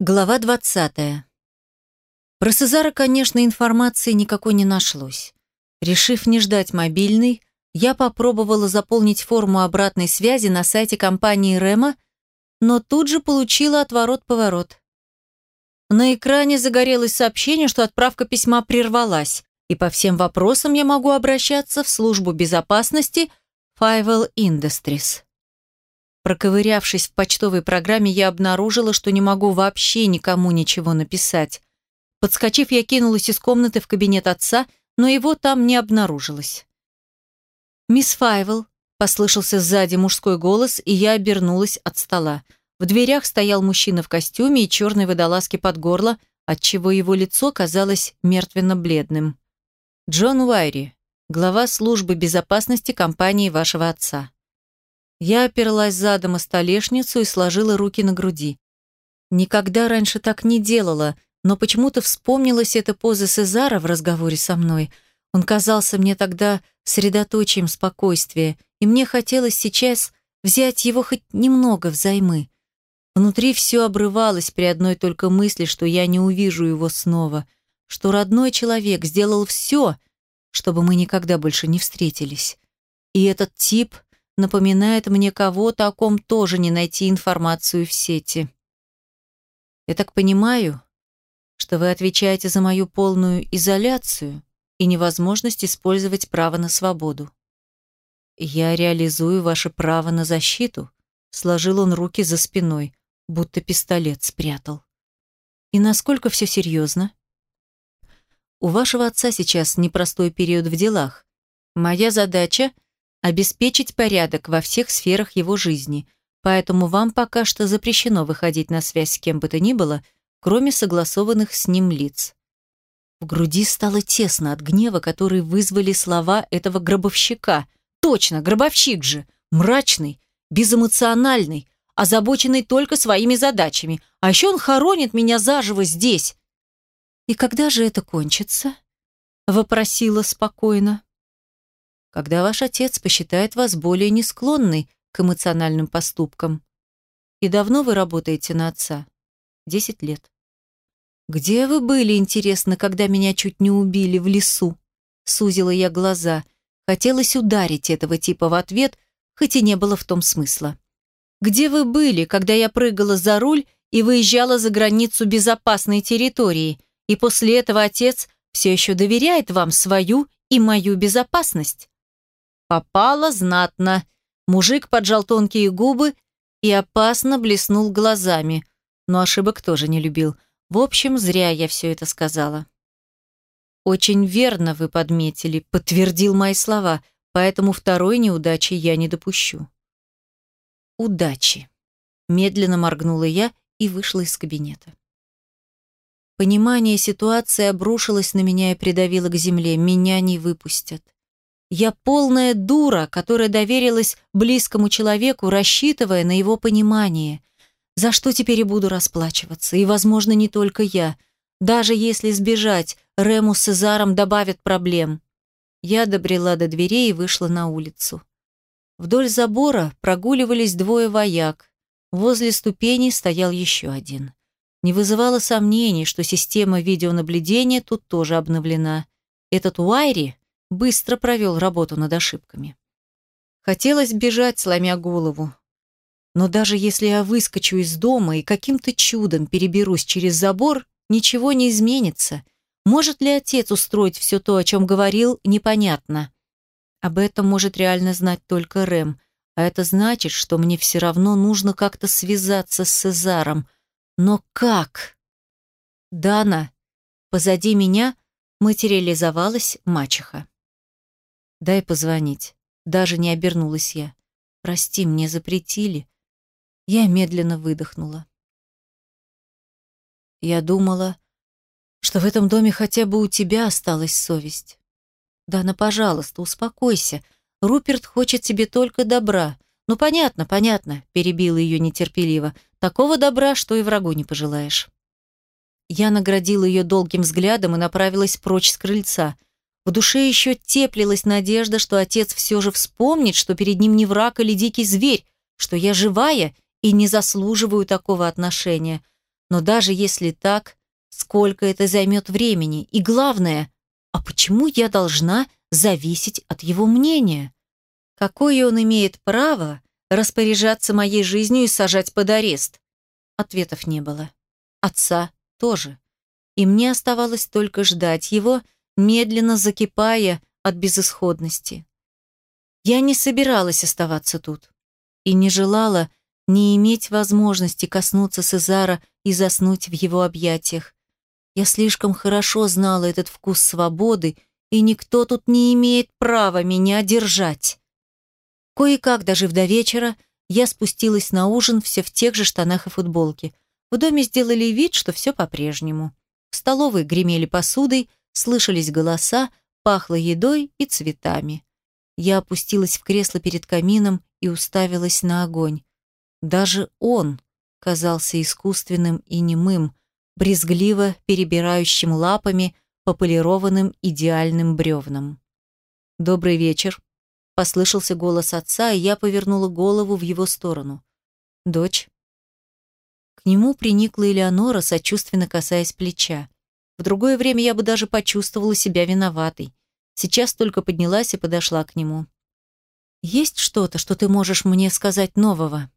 Глава 20. Про Сезара, конечно, информации никакой не нашлось. Решив не ждать мобильный, я попробовала заполнить форму обратной связи на сайте компании Рема, но тут же получила отворот-поворот. На экране загорелось сообщение, что отправка письма прервалась, и по всем вопросам я могу обращаться в службу безопасности Fivel Industries. Проковырявшись в почтовой программе, я обнаружила, что не могу вообще никому ничего написать. Подскочив, я кинулась из комнаты в кабинет отца, но его там не обнаружилось. «Мисс Файвел», — послышался сзади мужской голос, и я обернулась от стола. В дверях стоял мужчина в костюме и черной водолазке под горло, отчего его лицо казалось мертвенно-бледным. «Джон Уайри, глава службы безопасности компании вашего отца». Я оперлась задом о столешницу и сложила руки на груди. Никогда раньше так не делала, но почему-то вспомнилась эта поза Сезара в разговоре со мной. Он казался мне тогда средоточием спокойствия, и мне хотелось сейчас взять его хоть немного взаймы. Внутри все обрывалось при одной только мысли, что я не увижу его снова, что родной человек сделал все, чтобы мы никогда больше не встретились. И этот тип — напоминает мне кого-то, о ком тоже не найти информацию в сети. Я так понимаю, что вы отвечаете за мою полную изоляцию и невозможность использовать право на свободу. Я реализую ваше право на защиту, сложил он руки за спиной, будто пистолет спрятал. И насколько все серьезно? У вашего отца сейчас непростой период в делах. Моя задача — обеспечить порядок во всех сферах его жизни, поэтому вам пока что запрещено выходить на связь с кем бы то ни было, кроме согласованных с ним лиц. В груди стало тесно от гнева, который вызвали слова этого гробовщика. Точно, гробовщик же, мрачный, безэмоциональный, озабоченный только своими задачами, а еще он хоронит меня заживо здесь. «И когда же это кончится?» — вопросила спокойно когда ваш отец посчитает вас более не склонной к эмоциональным поступкам. И давно вы работаете на отца? Десять лет. Где вы были, интересно, когда меня чуть не убили в лесу? Сузила я глаза. Хотелось ударить этого типа в ответ, хоть и не было в том смысла. Где вы были, когда я прыгала за руль и выезжала за границу безопасной территории, и после этого отец все еще доверяет вам свою и мою безопасность? Попало знатно. Мужик поджал тонкие губы и опасно блеснул глазами, но ошибок тоже не любил. В общем, зря я все это сказала. «Очень верно вы подметили», — подтвердил мои слова, поэтому второй неудачи я не допущу. «Удачи», — медленно моргнула я и вышла из кабинета. Понимание ситуации обрушилось на меня и придавило к земле. Меня не выпустят. Я полная дура, которая доверилась близкому человеку, рассчитывая на его понимание. За что теперь и буду расплачиваться? И, возможно, не только я. Даже если сбежать, Рему с Цезаром добавят проблем. Я добрела до дверей и вышла на улицу. Вдоль забора прогуливались двое вояк. Возле ступеней стоял еще один. Не вызывало сомнений, что система видеонаблюдения тут тоже обновлена. Этот Уайри быстро провел работу над ошибками. Хотелось бежать, сломя голову. Но даже если я выскочу из дома и каким-то чудом переберусь через забор, ничего не изменится. Может ли отец устроить все то, о чем говорил, непонятно. Об этом может реально знать только Рэм, а это значит, что мне все равно нужно как-то связаться с Цезаром. Но как? Дана, позади меня материализовалась мачеха. Дай позвонить. Даже не обернулась я. Прости, мне запретили. Я медленно выдохнула. Я думала, что в этом доме хотя бы у тебя осталась совесть. Дана, пожалуйста, успокойся. Руперт хочет тебе только добра. Ну, понятно, понятно, перебила ее нетерпеливо. Такого добра, что и врагу не пожелаешь. Я наградила ее долгим взглядом и направилась прочь с крыльца — в душе еще теплилась надежда, что отец все же вспомнит, что перед ним не враг или дикий зверь, что я живая и не заслуживаю такого отношения. Но даже если так, сколько это займет времени? И главное, а почему я должна зависеть от его мнения? Какое он имеет право распоряжаться моей жизнью и сажать под арест? Ответов не было. Отца тоже. И мне оставалось только ждать его, медленно закипая от безысходности. Я не собиралась оставаться тут и не желала не иметь возможности коснуться Сезара и заснуть в его объятиях. Я слишком хорошо знала этот вкус свободы, и никто тут не имеет права меня держать. Кое-как, дожив до вечера, я спустилась на ужин все в тех же штанах и футболке. В доме сделали вид, что все по-прежнему. В столовой гремели посудой, слышались голоса, пахло едой и цветами. Я опустилась в кресло перед камином и уставилась на огонь. Даже он казался искусственным и немым, брезгливо перебирающим лапами по полированным идеальным бревнам. «Добрый вечер», — послышался голос отца, и я повернула голову в его сторону. «Дочь». К нему приникла Элеонора, сочувственно касаясь плеча. В другое время я бы даже почувствовала себя виноватой. Сейчас только поднялась и подошла к нему. «Есть что-то, что ты можешь мне сказать нового?»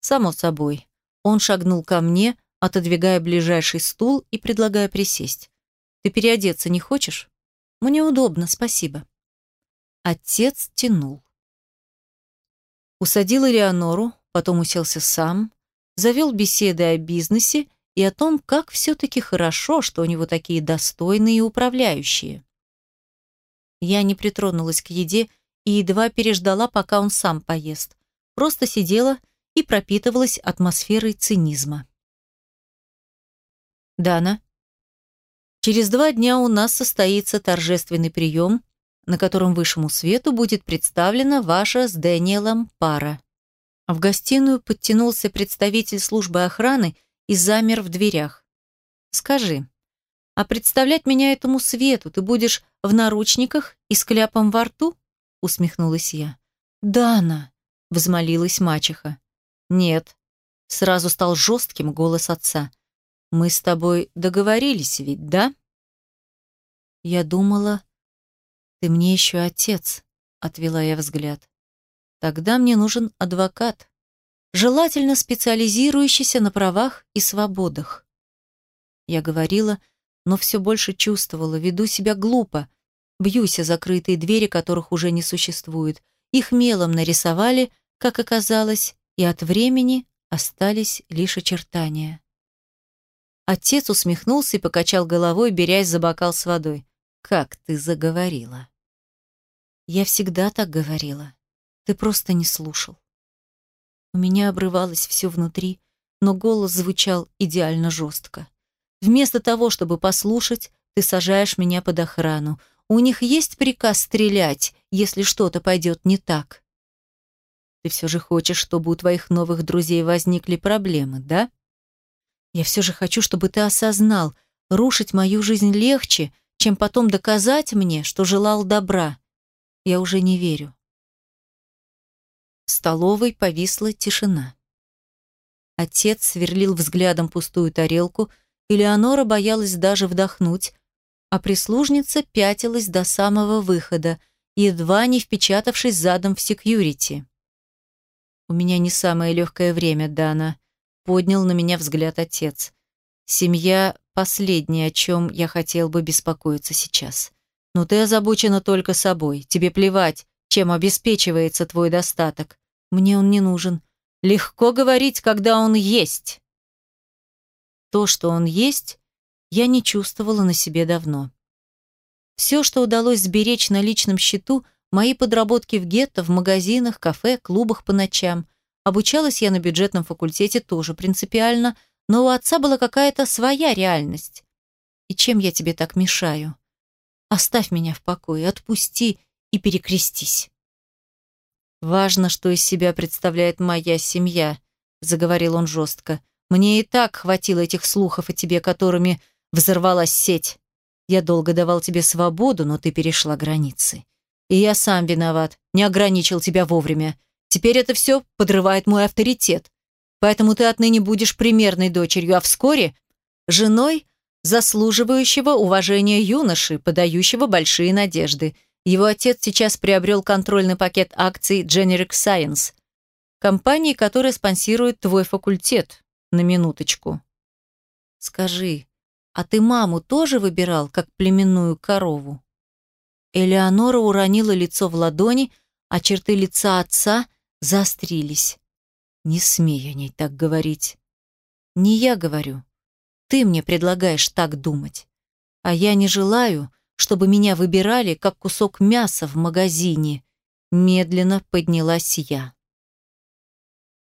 Само собой. Он шагнул ко мне, отодвигая ближайший стул и предлагая присесть. Ты переодеться не хочешь? Мне удобно, спасибо. Отец тянул. Усадил Элеонору, потом уселся сам, завел беседы о бизнесе и о том, как все-таки хорошо, что у него такие достойные управляющие. Я не притронулась к еде и едва переждала, пока он сам поест. Просто сидела и пропитывалась атмосферой цинизма. Дана, через два дня у нас состоится торжественный прием, на котором высшему свету будет представлена ваша с Дэниелом пара. В гостиную подтянулся представитель службы охраны и замер в дверях. «Скажи, а представлять меня этому свету ты будешь в наручниках и с кляпом во рту?» усмехнулась я. «Дана!» — взмолилась мачеха. «Нет». Сразу стал жестким голос отца. «Мы с тобой договорились ведь, да?» «Я думала, ты мне еще отец», — отвела я взгляд. «Тогда мне нужен адвокат, желательно специализирующийся на правах и свободах». Я говорила, но все больше чувствовала, веду себя глупо, бьюсь о закрытые двери, которых уже не существует. Их мелом нарисовали, как оказалось, и от времени остались лишь очертания. Отец усмехнулся и покачал головой, берясь за бокал с водой. «Как ты заговорила!» «Я всегда так говорила. Ты просто не слушал». Меня обрывалось все внутри, но голос звучал идеально жестко. «Вместо того, чтобы послушать, ты сажаешь меня под охрану. У них есть приказ стрелять, если что-то пойдет не так. Ты все же хочешь, чтобы у твоих новых друзей возникли проблемы, да? Я все же хочу, чтобы ты осознал, рушить мою жизнь легче, чем потом доказать мне, что желал добра. Я уже не верю. В столовой повисла тишина. Отец сверлил взглядом пустую тарелку, и Леонора боялась даже вдохнуть, а прислужница пятилась до самого выхода, едва не впечатавшись задом в секьюрити. «У меня не самое легкое время, Дана», — поднял на меня взгляд отец. «Семья — последнее, о чем я хотел бы беспокоиться сейчас. Но ты озабочена только собой. Тебе плевать, чем обеспечивается твой достаток. Мне он не нужен. Легко говорить, когда он есть». То, что он есть, я не чувствовала на себе давно. Все, что удалось сберечь на личном счету — Мои подработки в гетто, в магазинах, кафе, клубах по ночам. Обучалась я на бюджетном факультете тоже принципиально, но у отца была какая-то своя реальность. И чем я тебе так мешаю? Оставь меня в покое, отпусти и перекрестись. Важно, что из себя представляет моя семья, заговорил он жестко. Мне и так хватило этих слухов о тебе, которыми взорвалась сеть. Я долго давал тебе свободу, но ты перешла границы. И я сам виноват, не ограничил тебя вовремя. Теперь это все подрывает мой авторитет. Поэтому ты отныне будешь примерной дочерью, а вскоре женой заслуживающего уважения юноши, подающего большие надежды. Его отец сейчас приобрел контрольный пакет акций Generic Science, компании, которая спонсирует твой факультет, на минуточку. Скажи, а ты маму тоже выбирал, как племенную корову? Элеонора уронила лицо в ладони, а черты лица отца заострились. Не смей о ней так говорить. Не я говорю. Ты мне предлагаешь так думать. А я не желаю, чтобы меня выбирали, как кусок мяса в магазине. Медленно поднялась я.